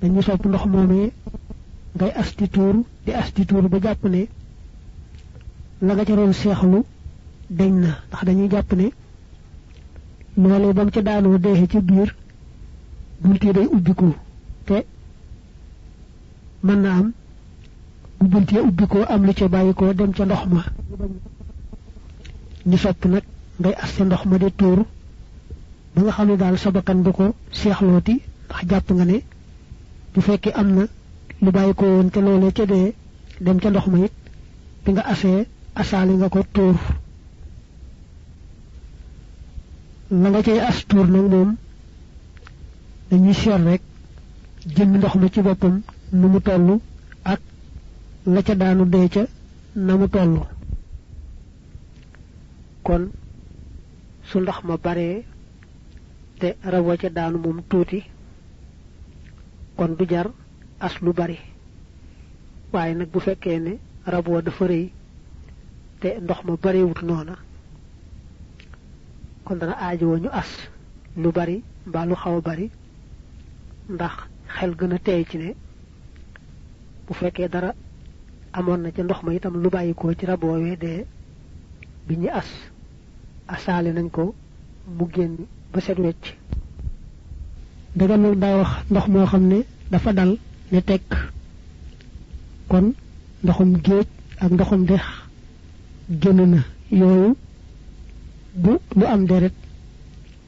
dañu sopp ndox moomee ngay asti tuur di asti tuur ba jàpp ne la nga ca doon seexlu deñ na. Ndax dañuy jàpp ne loolee bam ca daanoo deexe ci biir bunti day ubbiku. Te mën na am bu bunti ubbikoo am lu ca bàyyikoo dem ca ndox ma. Ñu sopp nag ngay aste ndox ma di tuur ba nga xam ne daal sa bakkan du ko seexlooti. Ndax nga ne bu fekkee am na lu bàyyi ko woon te loolee ca dem ca ndox ma it bi nga asee asaali nga ko tuur. La nga cay as tuur nag moom dañuy seet rek jëmmi ndox ma ci boppam nu mu toll ak la ca daanu dee ca na mu toll. Kon su ndox ma baree te rawa ca daanu moom tuuti kon du jar as lu bari. Waaye nag bu fekkee ne rab wa dafa rëy te ndox ma bariwut noona kon dana ñu as lu bari mbaa lu xaw bari ndax xel gën a ci ne bu fekkee dara amoon na ca ndox ma itam lu bàyyikoo ci rab woowee dee as asaale nañ ko mu génn ba set wecc ndegam nag daa wax ndox moo xam ne dafa dal ne tekk. kon ndoxum géej ak ndoxum dex génn na. yooyu bu lu am deret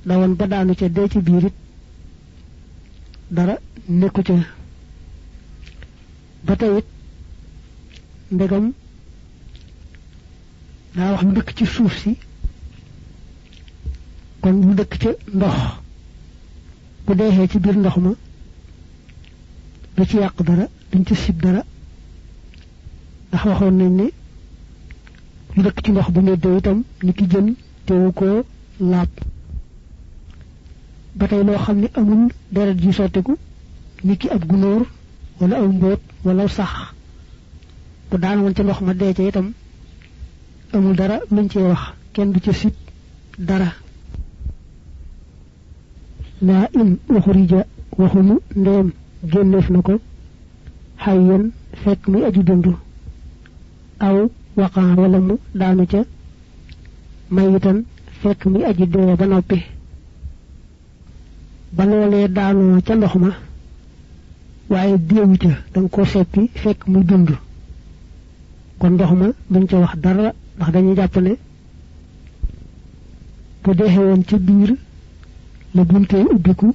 dawoon ba daanu ca dee ci biirit dara nekku ca. ba tayit ndegam daa wax dëkk ci suuf si kon mu dëkk ca ndox. Bu deexee ci biir ndox ma du ci yàq dara duñ ci sib dara ndax waxoon nañ ne lu dëkk ci ndox bu meddoo itam ni ki jën teewu koo laab ba tey loo xam ne amul deret ji sottiku ni ki ab gunóor wala aw mbóot wala sax bu daan woon ca ndox ma dee ca itam amul dara luñ cee wax kenn du ca sib dara laa in uxrija waxunu ndeem génneef na ko xayyan fekk muy aju dund aw waqaa wala mu daanu ca mayitan fekk muy aji dee ba noppi ba loolee daanoo ca ndox ma waaye déewu ca danga ko seppi fekk muy dund kon ndox ma duñ ca wax dara ndax dañuy jàpp ne bu deexe woon ca biir la buntee ubbiku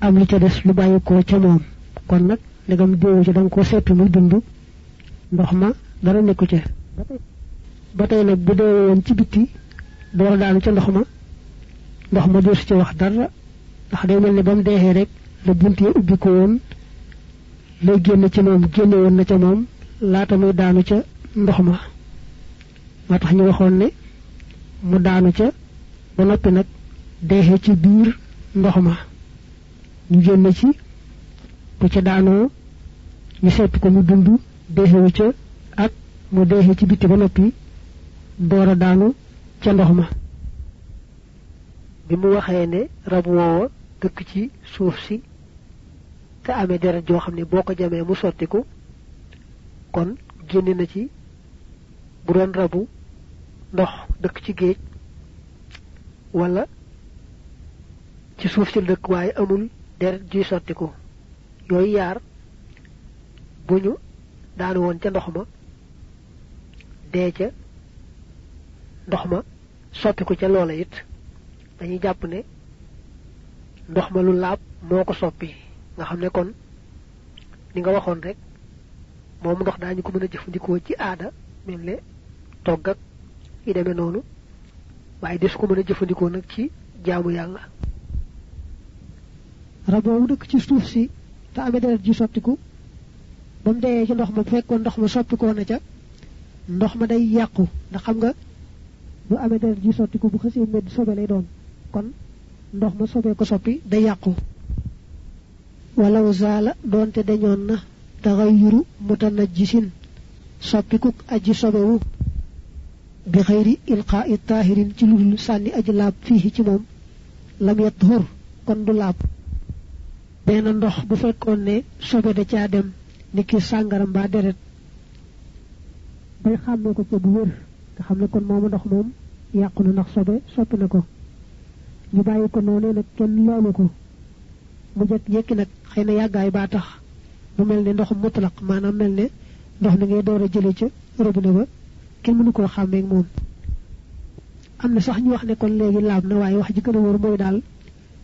am lu ca des lu bàyyi ko ca moom kon nag ndegam déewu ca seppi dund ndox ma dara nekku ca ba tey nag bu dee woon ci bitti door daanu ca ndox ma ndox ma ci wax dara ndax day mel ne ba mu deexee rek la woon lay génn ci moom génne woon na ca moom laata muy daanu ca ndox ma moo tax ñu waxoon ne mu daanu ca ba noppi nag deexee ci biir ndox ma ñu génn ci bu ca daanoo ñu sepp ko mu dund deexewu ca ak mu deexee ci bitti ba noppi door a daanu ca ndox ma bi mu waxee ne rab woowa dëkk ci suuf si te amee deret joo xam ne boo ko jamee mu sottiku kon génne na ci bu doon rabu ndox dëkk ci géej wala ci suuf si dëkk waaye amul deret juy sottiku. Yooyu yaar bu ñu daanu woon ca ndox ma dee ca ndox ma soppiku ca loola it dañuy jàpp ne ndox ma lu laab moo ko soppi. Nga xam kon ni nga waxoon rek moom ndox daañu ko mën a jëfandikoo ci aada mel ne togg ak yi demee noonu waaye des ko mën a jëfandikoo ci jaamu yàlla raboobu dëkk ci suuf si te amee deret ji sottiku ba mu deyee ci ndox ma fekkoon ndox ma soppikoo na ca ndox ma day yàqu. Ndax xam nga bu amee deret ji sottiku bu xasee medd sobe lay doon. Kon ndox ma sobee ko soppi day yàqu. Walaw zaala doonte dañoon na taxayyuru mutanajjisin soppikuk aji sobewu bi xëyri ilqaa i taahirin ci ludul sànni aji laab fii ci moom lam kon du laab benn ndox bu fekkoon ne sobe da caa dem ni ki sàngara mbaa deret bay xàmmee ko ca bu wér nga xam ne kon moomu ndox moom yàqu na ndax sobe soppi na ko ñu bàyyi ko noonu nag kenn loolu ko mu jëkk yëkki nag xëy na yàggaay baa tax mu mel ne ndox mutlaq maanaam mel ne ndox mi ngay door a jële ca robinet ba kenn mënu koo xàmmee moom am na sax ñu wax ne kon léegi laab na waaye wax ji gën a wóor mooy daal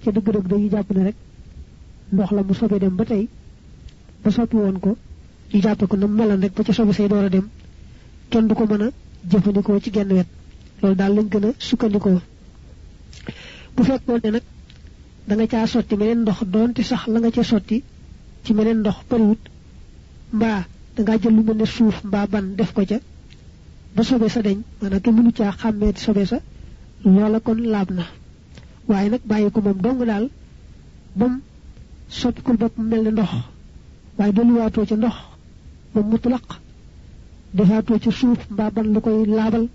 ca dëgg-dëgg dañuy jàpp ne rek ndox la mu sobe dem ba tey ba soppi woon ko ñu jàppe ko na melan rek ba ca sobe say door a dem kenn du ko mën a jëfandikoo ci genn wet. Loolu daal lañ gën a sukkandikoo. Bu fekkoon ne nag da nga caa sotti meneen ndox doonte sax la nga ca sotti ci meneen ndox mbaa da ngaa jël lu suuf mbaa ban def ko ca ba sobe sa deñ maanaam kenn mënu caa xàmmee sobe sa loola kon laab na. Waaye nag bàyyi ko moom dong daal bam soppikul bopp mel ne ndox waaye dolliwaatoo ca ndox moom mutlaq defaatoo ca suuf mbaa ban lu koy laabal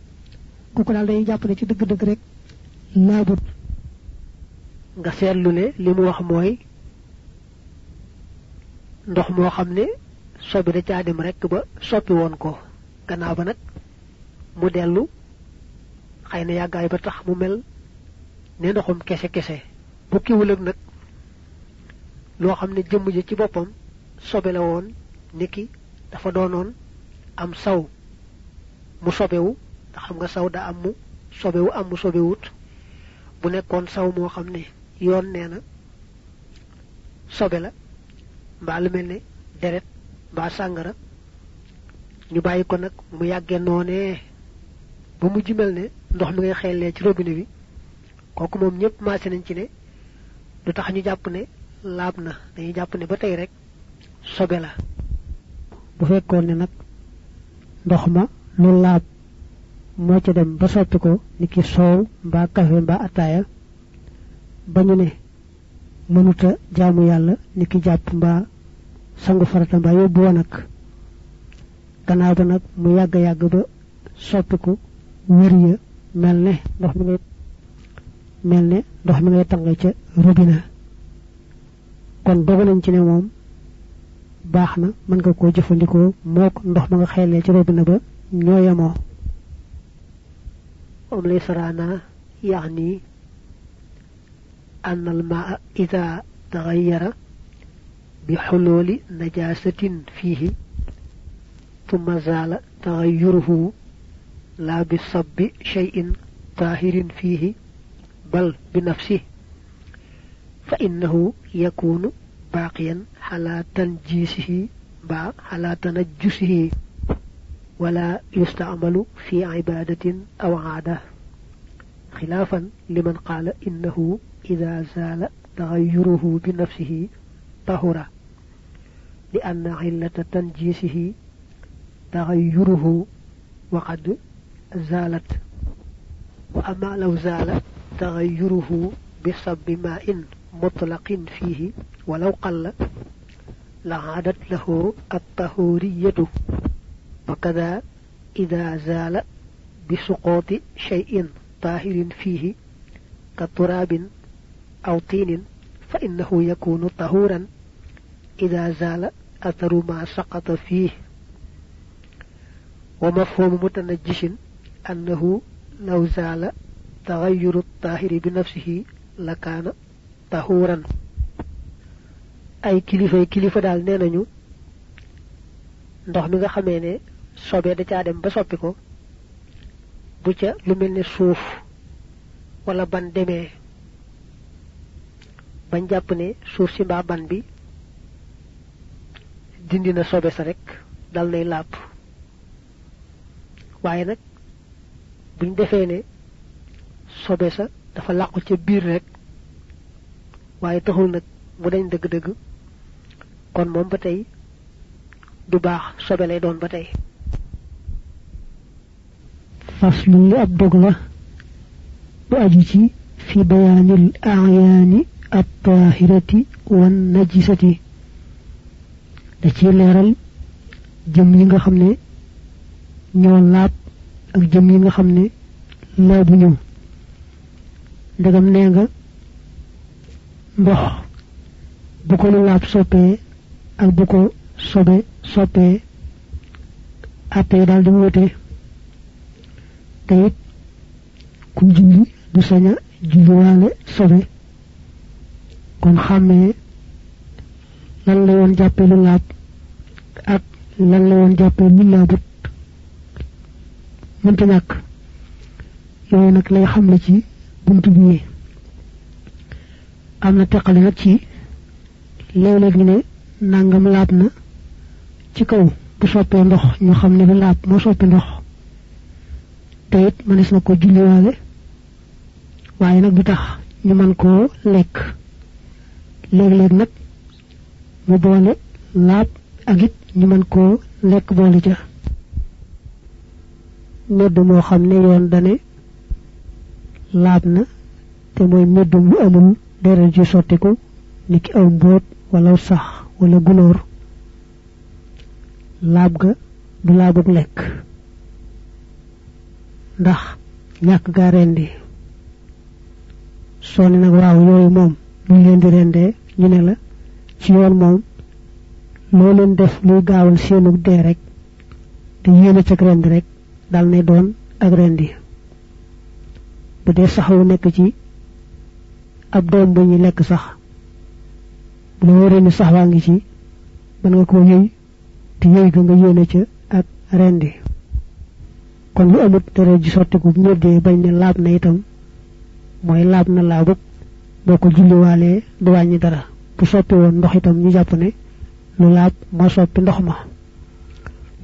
kooku daal dañuy jàpp ne ci dëgg-dëgg rek laabut. Nga seetlu ne li mu wax mooy ndox moo xam sobi da caa dem rek ba soppi woon ko. Gannaaw ba nag mu dellu xëy na yàggaay ba tax mu mel ne ndoxum kese kese bu kiwul ak nag loo xam ne jëmm ji ci boppam sobe la woon niki dafa doonoon am saw. Mu sobewu ndax xam nga saw da am mu sobewu am mu sobewut. Bu nekkoon saw moo xam ne yoon nee na sobe la mbaa lu mel ne deret mbaa sàngara. Ñu bàyyi ko nag mu yàggee noonee ba mujj mel ne ndox mi ngay xellee ci robinet bi kooku moom ñëpp nañ ci ne du tax ñu jàpp ne laab na. Dañuy jàpp ne ba tey rek sobe la. Bu fekkoon ne nag ndox ma lu laab moo ca dem ba soppi ko ni ki soow mbaa kafe mbaa ataaya ba ñu ne mënuta jaamu yàlla ni ki jàpp mbaa sangu farata mbaa yóbbu woon ak. Gannaaw ba nag mu yàgg yàgg ba soppiku wër ya mel ne ndox mi ngay mel ndox mi ngay ca robinet kon dogu nañ ci ne moom baax na mën nga koo jëfandikoo mook ndox ma nga xeelee ci robinet ba ñoo yemoo am lay sarana يعني أن الماء إذا تغير بحلول نجاسة فيه ثم زال تغيره لا بصب شيء طاهر فيه بل بنفسه فإنه يكون باقيا على تنجيسه با على تنجسه ولا يستعمل في عبادة أو عادة. خلافا لمن قال إنه إذا زال تغيره بنفسه طهر لأن علة تنجيسه تغيره وقد زالت. وأما لو زال تغيره بصب ماء مطلق فيه ولو قل لعادت له الطهورية. وكذا إذا زال بسقوط شيء طاهر فيه كتراب أو طين فإنه يكون طهورا. إذا زال أثر ما سقط فيه. ومفهوم متنجش أنه لو زال تغير الطاهر بنفسه لكان tahuran ay kilifa kilifa dal nenañu ndox mi nga xamé né sobé da ca dem ba soppi ko bu ca lu melni suuf wala ban démé bañ japp né suuf ci ba ban bi dindi sobé sa rek dal nay lap waye nak buñ défé né sobé sa dafa laqku ci bir rek waaye taxul nag mu dañ dëgg-dëgg. kon moom ba tey du baax sobe lay doon ba tey. faslu li ab bu ci fi wan najisati. da ci leeral jëm yi nga xam ne ñoo laab ak jëm yi nga nga ndox bu ko lu laab soppee ak bu ko sobe soppee atte daal di wute te it ku julli du saña julliwaale sobe kon xàmmee lan la woon jàppee lu laab ak lan la woon jàppee lu laabut mënta ñàkk yooyu nag lay xam la ci buntu bi am na teqale ci léeg-léeg ñu ne nangam laab ci kaw bu soppee ndox ñu xam ne laab moo soppi ndox te it mënees na ko julliwaale waaye du tax ñu mën koo lekk léeg-léeg nag mu boole laab ak ñu mën koo lekk boole ca medd moo xam yoon dane laab te mooy meddum lu amul deret ji sottiku niki aw mbóot wala sax wala gunóor. Laab ga du laabug lekk. Ndax ñàkk gaa rendi. Soo ne nag waaw yooyu moom buñ leen di rendee ñu ne la ci yoon moom loo leen def luy gaawal seenu dee rek te yéene cag rendi rek dal ne doon ak rendi. Bu dee saxawu nekk ci ab doom bu ñuy lekk sax. bu la ni sax waa ngi ci mën nga koo yëy te yëy ga nga yéene ca ak rendi. kon lu amut deret ji sottiku bu ñëddee bañ ne laab na itam mooy laab na laabug boo ko julliwaalee du wàññi dara. bu soppi woon ndox itam ñu jàpp ne lu laab moo soppi ndox ma.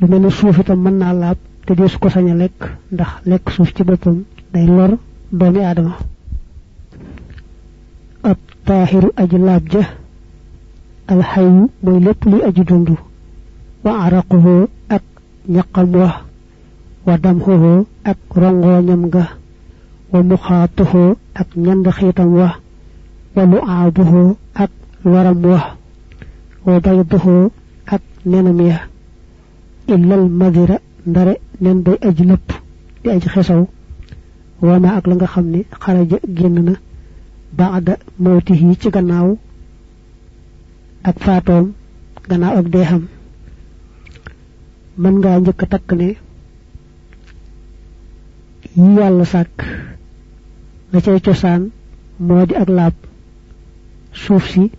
lu mel ne suuf itam mën naa laab te dee su ko sañ a lekk ndax lekk suuf ci boppam day lor doomi aadama ab taaxiru aji laab ja alxayu mooy lépp luy aji dund wa araquhu ak ñaqam wa wa damxuhu ak rongooñam ga wa muxaatuhu ak ñand xiitam wa wa lu aabuhu ak waram wa wa bayduhu ak nenam ya illal madira ndare nen bay aji lépp di aji xesaw wama ak la nga xam ne xaraja génn na baada mawtihi ci gannaaw ak faatoom gannaaw ak deexam. Mën ngaa njëkk takk ne yi yàlla sàkk la cay cosaan moo di ak laab suuf si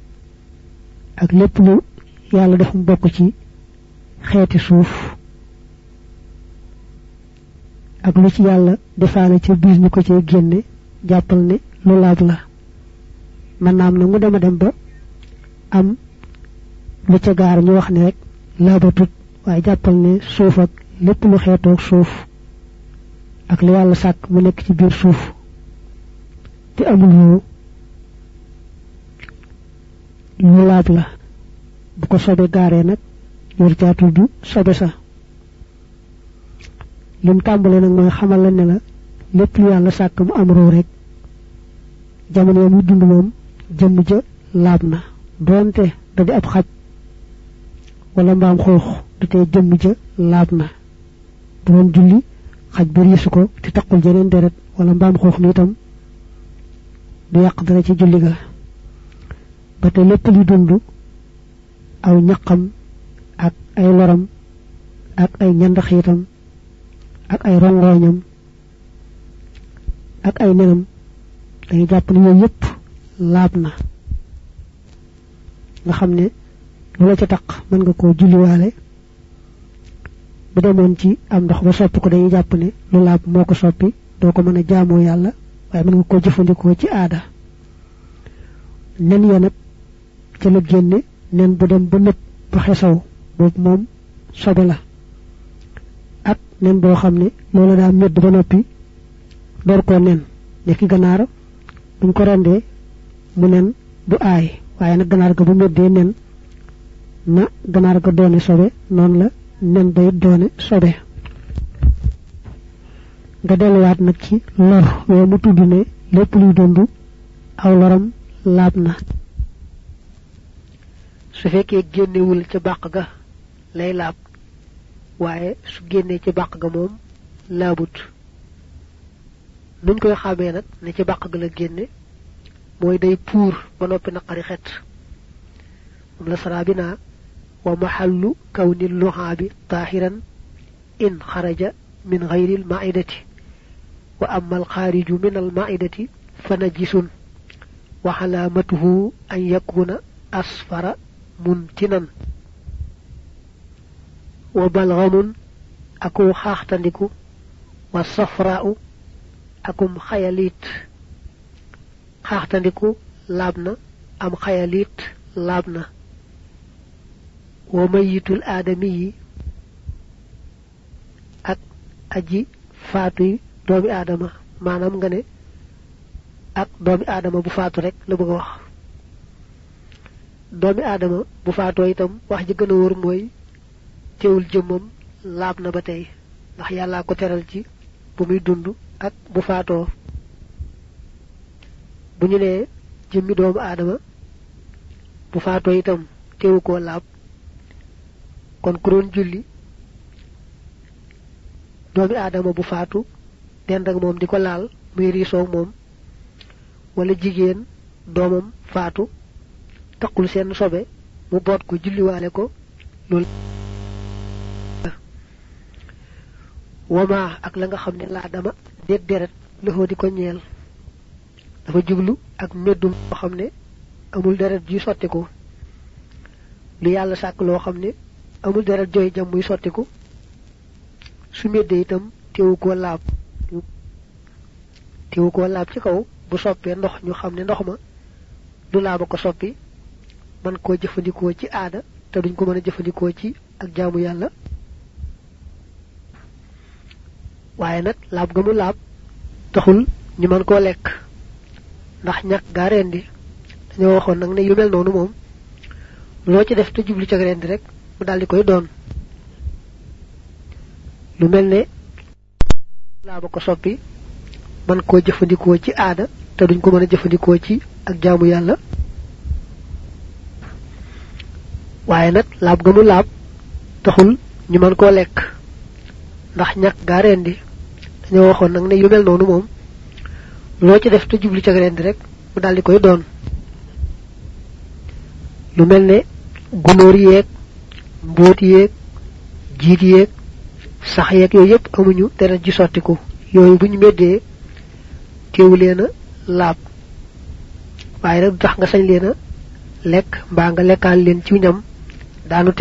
ak lépp lu yàlla def mu bokk ci xeeti suuf ak lu ci yàlla defaale ca biir ñu ko cay génne jàppal ne lu laab la man naam na mu dema dem ba am lu ca gaar ñu wax ne rek laabatut waaye jàppal ne suuf ak lépp lu xeetoog suuf ak li yàlla sàkk mu nekk ci biir suuf te amul yoo lu laab la. Bu ko sobe gaaree nag yor caa tudd sobe sa. Lim tàmbale nag mooy xamal la ne la lépp lu yàlla sàkk mu am roo rek. Jamono muy dund moom jëmm ja laab na. Doonte da di ab xaj wala mbaam xuux du tey jëmm ja laab na. Bu doon julli xaj ba riisu ko te taqul jeneen deret wala mbaam xuux mi itam du yàq dara ci julli ga. Ba te lépp li dund aw ñaqam ak ay loram ak ay ñand ak ay rongooñam ak ay nenam dañuy jàpp yépp laab na. Nga xam ne lu la ca taq mën nga koo julliwaale bu demoon ci am ndox ba soppi ko dañuy jàpp ne lu laab moo ko soppi doo ko mën a jaamoo yàlla mën nga koo jëfandikoo ci aada. Nen ya nag ca la génne nen bu dem ba nëpp ba xesaw boobu moom sobe la. Ak nen boo xam ne loola daa medd ba noppi door koo nen nekki ganaar buñ ko rendee mu nen du aay waaye nag ganaar ga bu meddee nen na ganaar ga doone sobe noonu la nen bay doone sobe. Nga delluwaat nag ci lor woo mu tudd ne lépp luy dund aw loram laab na. Su fekkee génnewul ca bàq ga lay laab waaye su génnee ci bàq ga moom laabut. Nuñ koy xamee nag ne ci bàq ga la génne moy day pour ba noppi naqari xet mom la saraa bi wa mahallu kawni luhabi tahiran in kharaja min ghayri al ma'idati wa amma al alxaariju min al ma'idati fa najisun wa halamatuhu an yakuna asfara muntinan wa balgamun aku khaxtandiku wa safra'u akum khayalit khayalit xaxtandiku labna am khayalit labna wa mayitul adami ak aji faatu doomi adama manam nga ne ak doomi adama bu faatu rek la bëgg wax doomi adama bu faatoo itam wax ji gën a wóor mooy teewul jëmmam laab na ba tey ndax yàllaa ko teral ci bu muy dund ak bu faatoo bu ñu nee jëmmi doomu aadama bu faatoo itam teewu koo laab. kon ku doon julli doomi aadama bu faatu dend ak moom di ko laal muy riisoo moom wala jigéen doomam faatu taqul seen sobe mu boot ko julliwaale ko loolu. wama ak la nga xam ne laa dama déet deret loxoo di ko ñeel dafa jublu ak meddum loo xam ne amul deret ji sottiku. Lu yàlla sàkk loo xam ne amul deret jooy jam muy sottiku su meddee itam teewu koo laab teewu koo laab ci kaw bu soppee ndox ñu xam ne ndox ma du laaba ko soppi man koo jëfandikoo ci aada te duñ ko mën a jëfandikoo ci ak jaamu yàlla. Waaye nag laab ga mu taxul ñu mën koo lekk ndax ñàkk gaa rendi dañoo waxoon nag ne yu mel noonu moom loo ci def te jublu ca rendi rek mu daldi koy doon. Lu mel ne laaba ko soppi man koo jëfandikoo ci aada te duñ ko mën a jëfandikoo ci ak jaamu yàlla. Waaye nag laab ga mu taxul ñu mën koo lekk ndax ñàkk gaa rendi dañoo waxoon nag ne yu mel noonu moom loo ci def te jublu ca rendi rek mu daldi koy doon. Lu mel ne gunóor yeeg mbóot yeeg jiit yeeg sax yeeg yooyu yépp amuñu deret ji sottiku. Yooyu bu ñu meddee teewu leen a laab. Waaye tax nga sañ leen a lekk nga leen ci ñam. Daanu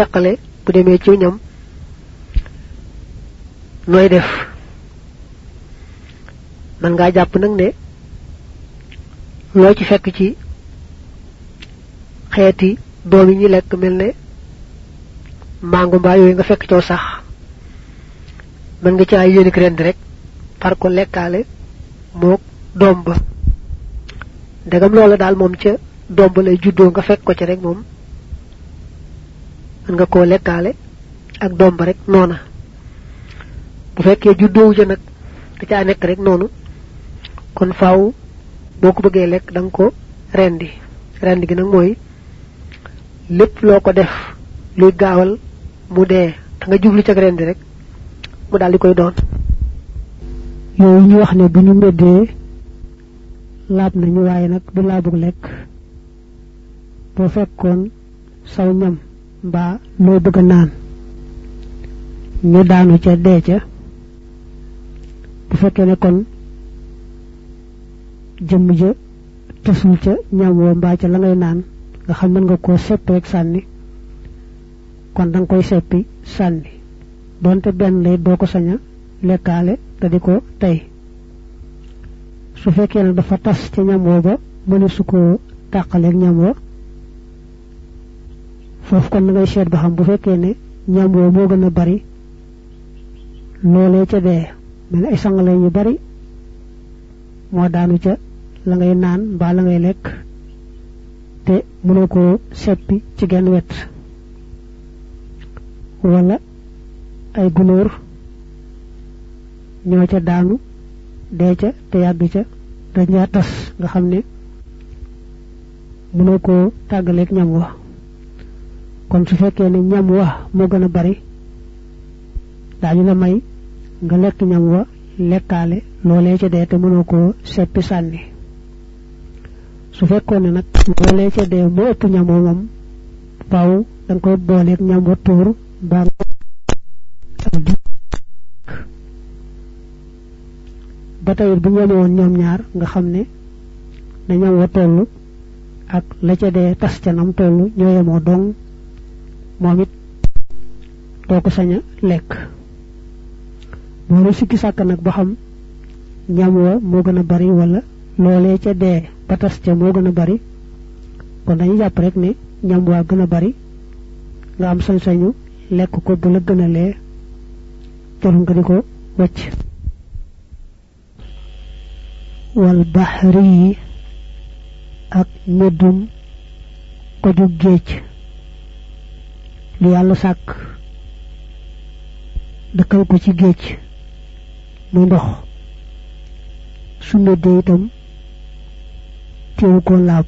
bu ci ñam def? Man ngaa jàpp nag ne loo ci fekk ci xeeti doom yi ñi lekk mel ne mango yooyu nga fekk coo sax. mën nga ci ay yéenik rend rek far ko lekkaale moog doom ba. ndegam loola daal moom ca doom ba lay juddoo nga fekk ko ci rek mën nga koo lekkaale ak doom ba rek noona. bu fekkee juddoowu ja nag da caa nekk rek noonu kon faaw boo ko bëggee lekk ko rendi. Rendi gi nag mooy lépp loo ko def luy gaawal mu dee da nga jublu ca rendi rek mu daal di koy doon. Yooyu ñu wax ne bu ñu meddee nañu waaye nag du laabug lekk. Boo fekkoon saw ñam mbaa loo bëgg naan ñu daanu ca ca. Bu kon jëmm ja tasul ca ñam mbaa ca la ngay naan nga xam mën nga koo sepp rek sànni. Kon da nga koy seppi sànni. Donte benn lay doo ko saña lekkaale te di ko tey. Su fekkee ne dafa tas ca ñam woo ba mëne su ko tàqaleeg ñam wa. Foofu kon ngay seet ba xam bu fekkee ne ñam woo moo gën a bari loolee ca dee. Mel ay sangale yu bari moo daanu ca la ngay naan mbaa la ngay lekk te mënoo koo seppi ci genn wet. Wala ay gunóor ñoo ca daanu dee ca te yàgg ca dañaa tas nga xam ne mënoo koo tàggaleeg ñam wa. Kon su fekkee ne ñam wa moo gën a bari daañu la may nga lekk ñam wa lekkaale loolee ca dee te mënoo koo seppi sànni. Su fekkoon ne nag loolee ca dee moo ëpp ñamoo moom faaw dang koy booleeg ñam wa tuur mbaa ba tey bu ñame woon ñoom ñaar nga xam ne ñam wa toll ak la ca dee tas ca nam toll ñoo yemoo dong moom it doo ko lekk boolu sikki sàkk nag ba xam ñam wa bari wala loolee ca dee ba tas ca moo gën a bari. Kon dañuy jàpp rek ne ñam waa gën a bari nga am sañ-sañu lekk ko bu la gën a lee. Nga di ko wal baxri yi ak meddum ko ju géej li yàlla sàkk dëkkal ko ci muy ndox su meddee itam teewu ko laab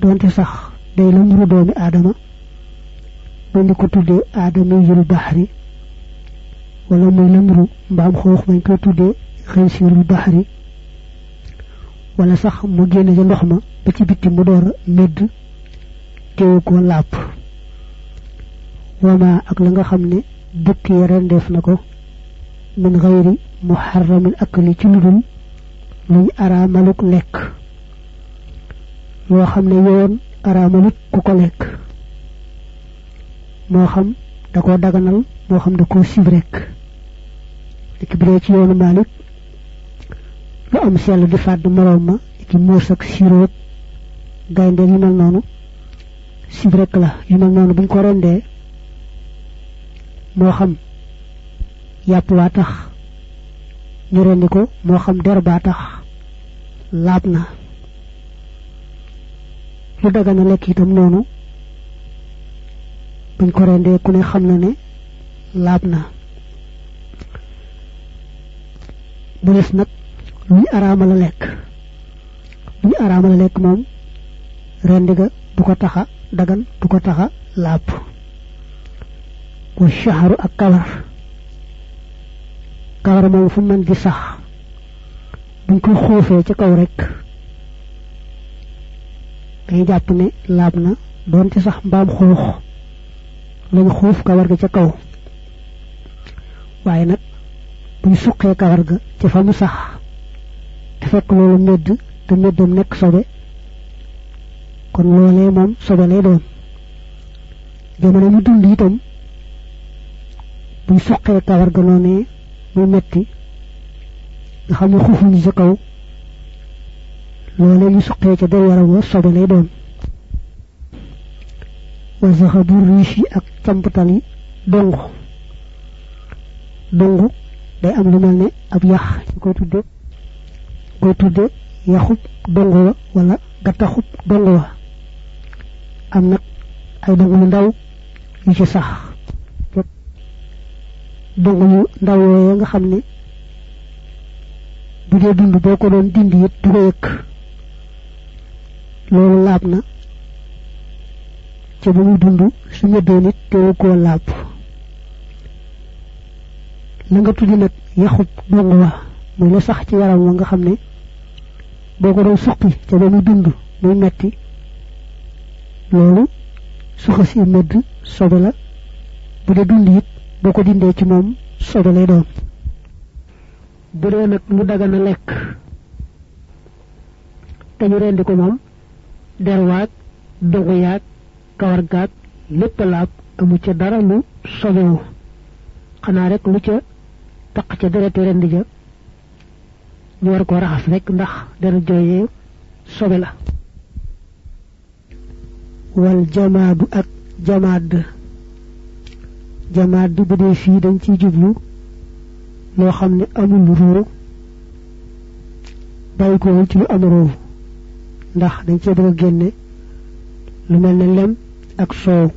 donte sax day la muru doomi aadama ba ni ko tuddee aadama yul baxri wala muy la muru mbaam xoox mañ koy tuddee xëysirul baxri wala sax mu génn ca ndox ma ba ci bitti mu door medd teewu ko làpp wama ak la nga xam ne dëkk ya rendeef na ko min xayri muharramin akli ci ludul luñ araamaluk lekk. Loo xam yoon araamalut ku ko lekk. Moo xam da koo daganal moo xam da koo sib rek. Bi dee ci yoonu Maalik lu am sell di fàdd moroom ma ki muus ak siroog gaynde mel noonu. Sib rek la yu mel noonu buñ ko rendee moo xam tax ñu rendi ko moo xam der baa tax laab na. Lu dagana lekk itam noonu buñ ko rendee ku ne xam na ne laab na. Bu des nag luñ araamala lekk. Luñ araamala lekk moom rendi ga du ko taxa dagan du ko taxa shaharu ak kawar kawar moom fu mën di sax buñ ko xuufee ci kaw rek dañuy jàpp ne laab na doon ci sax mbaam xuux lañ xuuf kawar ga ca kaw. Waaye nag buñ suqee kawar ga ci fa sax fekk loolu medd te meddam nekk sobe kon loolee moom sobe lay doon. Jamono ñu dund itam buñ suqee kawar ga noonee muy metti nga xam ne xuufuñu ca kaw. Loolee ñu suqee ca der yaram wa sobe lay doon. Wa zahabu yi ak campatal yi dongu dongu day am lu mel ne ab yax ñu koy tudde koy tudde yaxub dongu wa wala gattaxub dongu wa am nag ay dongu yu ndaw yu ci sax dongu yu ndaw yooyu nga xam ne bu dee dund boo ko doon dindi it du ko yëkk. Loolu laab na. Ca ba muy dund su ñëddoo nit teewu koo laab. La nga tuddi nag yaxub dongu wa muy la sax ci yaram nga xam ne boo ko doon suqi ca dund muy metti loolu suxa si medd sobe la. Bu dee dund it boo ko dindee ci moom sobe lay doon. Bu dee nag lu dagana lekk te ñu rendi ko moom derwaag dogu yaag kawar gaag lépp laab amu ca dara lu sobewu. Xanaa rek lu ca taq ca dereti rendi ja ñu war ko raxas rek ndax deret jooyee sobe la. Wal jamaadu ak jamaad jamaad bu dee fii dañ ciy jublu loo xam ne amul ruu bàyyi ko ci lu am ruu ndax dañ cee bëgg a génne lu mel ne lem ak soow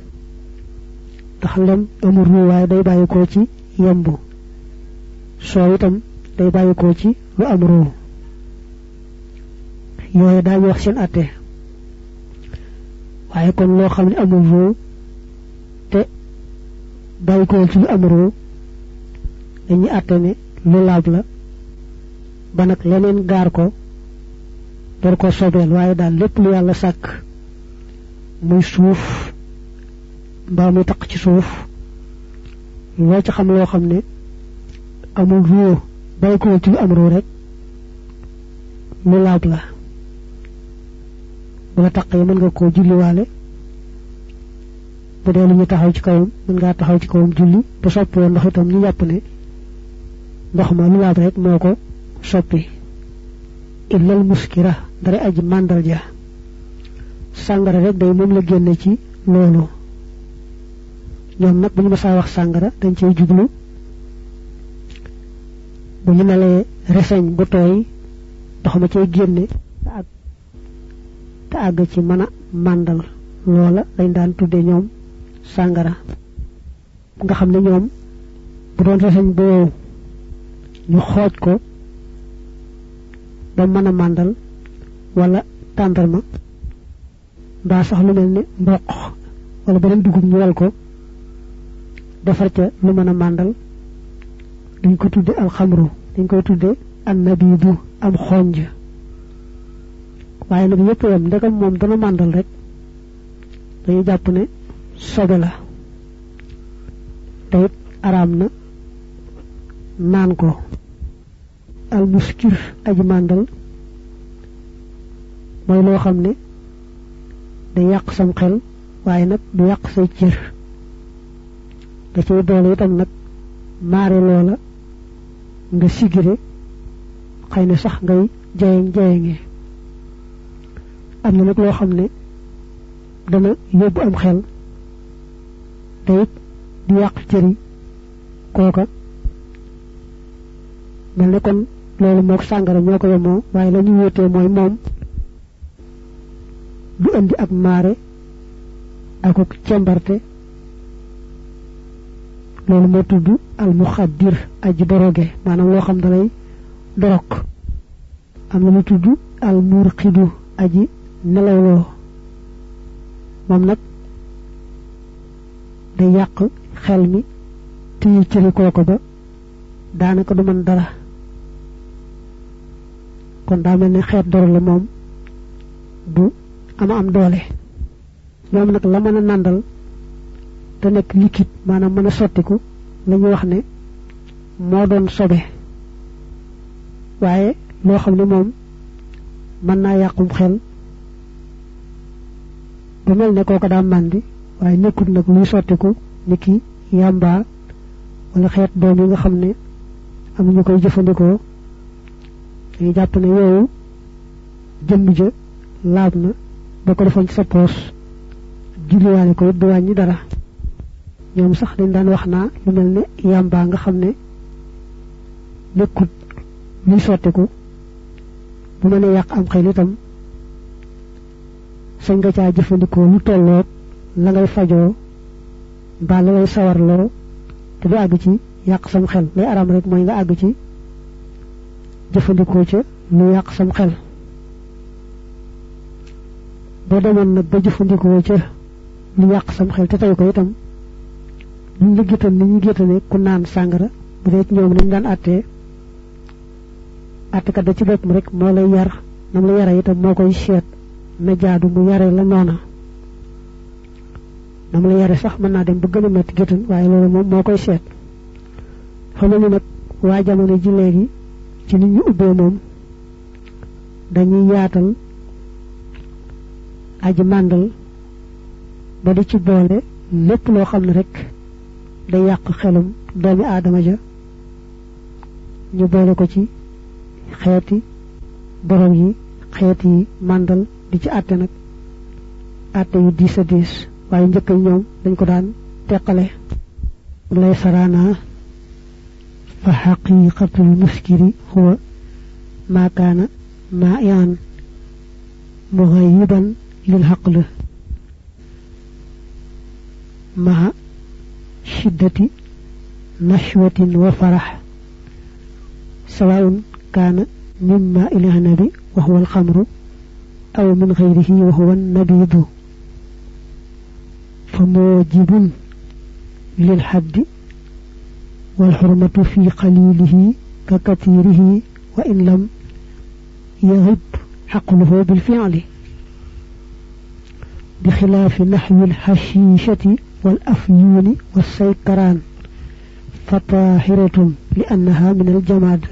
ndax lem amul ruu waaye day bàyyi ko ci yemb soow itam day bàyyi ko ci lu am ruu yooyu daañu wax seen atte waaye kon loo xam ne amul ruu bàyyi ko ci lu am ruu dañuy àtte ne lu laab la ba nag leneen gaar ko door ko sobeel waaye daal lépp lu yàlla sàkk muy suuf mbaa muy taq ci suuf loo ci xam loo xam ne amul ko ci lu rek lu laab la bu la taqee mën nga koo julliwaale bu dee lu ñu taxaw ci kawam mën ngaa taxaw ci kawam julli bu soppoo ndox itam ñu jàpp ne ndox ma lu laab rek moo ko soppi. Illal muskira dara aji màndal ja sàngara rek day moom la génne ci loolu. Ñoom nag bu ñu mësaa wax sàngara dañ cay jublu. Bu ñu melee reseñ bu tooy ndox ma cay génne te àgg ci mën a màndal. Loola dañ daan tudde ñoom sàngara nga xam ne ñoom bu doon reseñ wow ñu xooj ko ba mën a màndal wala tàndarma mbaa sax lu mel ne mboq wala beneen dugub ñu wal ko defar ca lu mën a màndal. Duñ ko tudde alxamru dañ koy tudde annabidu am xonj. Waaye nag yëpp yam moom dana màndal rek dañuy jàpp ne sobe la te it araam na. Naan ko. Al muskir aji màndal mooy loo xam ne day sam xel waaye nag du yàq say cër. Da cay doole itam nag maare loola nga sigire xëy na sax ngay jayenge. Am na am xel te it di yàq cëri kooka. Mel ne kon loolu moog sàngara ñoo ko yemoo waaye la ñu wéetee mooy moom du indi ak maare akuk cembarte loolu moo tudd al muxaddir aji doroge maanaam loo xam dalay dorog. Am na lu tudd al murqidu aji nelawloo. Moom nag day yàq xel mi téye cëri kooko ba daanaka du mën dara. Kon daa mel ne xeet la moom du ama am doole. Ñoom nag la mën a nàndal te nekk liquide maanaam mën a sottiku la wax ne moo doon sobe. Waaye loo xam ne moom mën naa yàqum xel. Mel ne kooko daa màndi waaye nekkut nag luy sottiku ni ki yàmbaa wala xeet doom yi nga xam ne am ñu koy jëfandikoo. dañuy jàpp ne yooyu jëmm ja laab na boo ko defoon sa poos julliwaale ko it du wàññi dara. ñoom sax dañ daan wax naa lu mel ne yàmbaa nga xam ne nekkut luy sottiku. bu mënee yàq am xel itam sañ nga caa jëfandikoo lu tolloog la ngay fajoo mbaa la ngay sawarloo te du àgg ci yàq sam xel. Lay aram rek mooy nga àgg ci jëfandikoo ca lu yàq sam xel. Boo demoon nag ba jëfandikoo ca lu yàq sam xel te tey ko itam ñu la ni ñu géttane ku naan sàngara bu ci ñoom nañ daan àttee àttekat da ci boppam rek moo lay yar nam la yara itam moo koy na jaadu mu yare la noona nam la yare sax mën naa dem ba gën a metti géttan waaye loolu moom moo koy seet. Xam ni nag waa jamono ji léegi ci nit ñu ubbee moom dañuy yaatal aji màndal ba di ci boole lépp loo xam ne rek day yàq xelum doomi aadama ja. Ñu boole ko ci xeeti borom yi xeeti yi màndal di ci àtte nag àtte yu diis a diis waaye njëkk ñoom dañ ko daan teqale lay sarana fa haqiqatul muskiri huwa ma kana ma'ian مغيبا للعقل مع شدة نشوة وفرح سواء كان مما إلى النبي وهو الخمر أو من غيره وهو النبيذ lil xaddi والحرمة في قليله ككثيره وإن لم يغب حقله بالفعل. بخلاف نحو الحشيشة والأفيون والسيكران فطاهرة لأنها من الجماد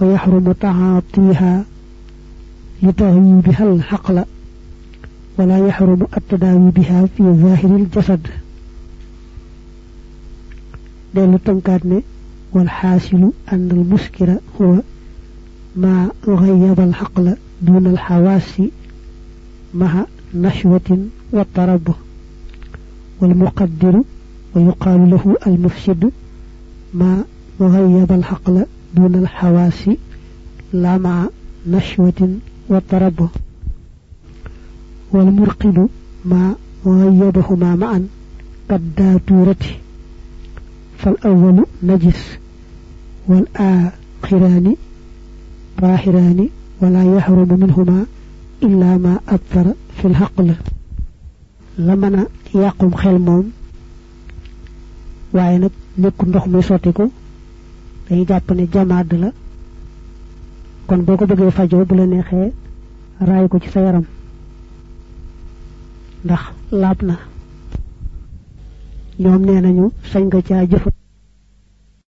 ويحرم تعاطيها لتغييبها الحقل ولا يحرم التداوي بها في ظاهر الجسد. دلو تنكات والحاصل أن المسكر هو ما غيب الحقل دون الحواس مع نشوة والطرب والمقدر ويقال له المفسد ما غيب الحقل دون الحواس لا مع نشوة والطرب والمرقد ما غيبهما معا كالداتورة فالأول نجس والآخران طاهران ولا يحرم منهما إلا ما أثر في الحقل لمن يقوم خل موم waaye nag nekku ndox muy sotti ko dañuy jàpp ne jamaad la kon boo ko bëggee fajoo bu la neexee raay ko ci sa yaram ndax laab na. ñoom nee nañu sañ nga caa jëfa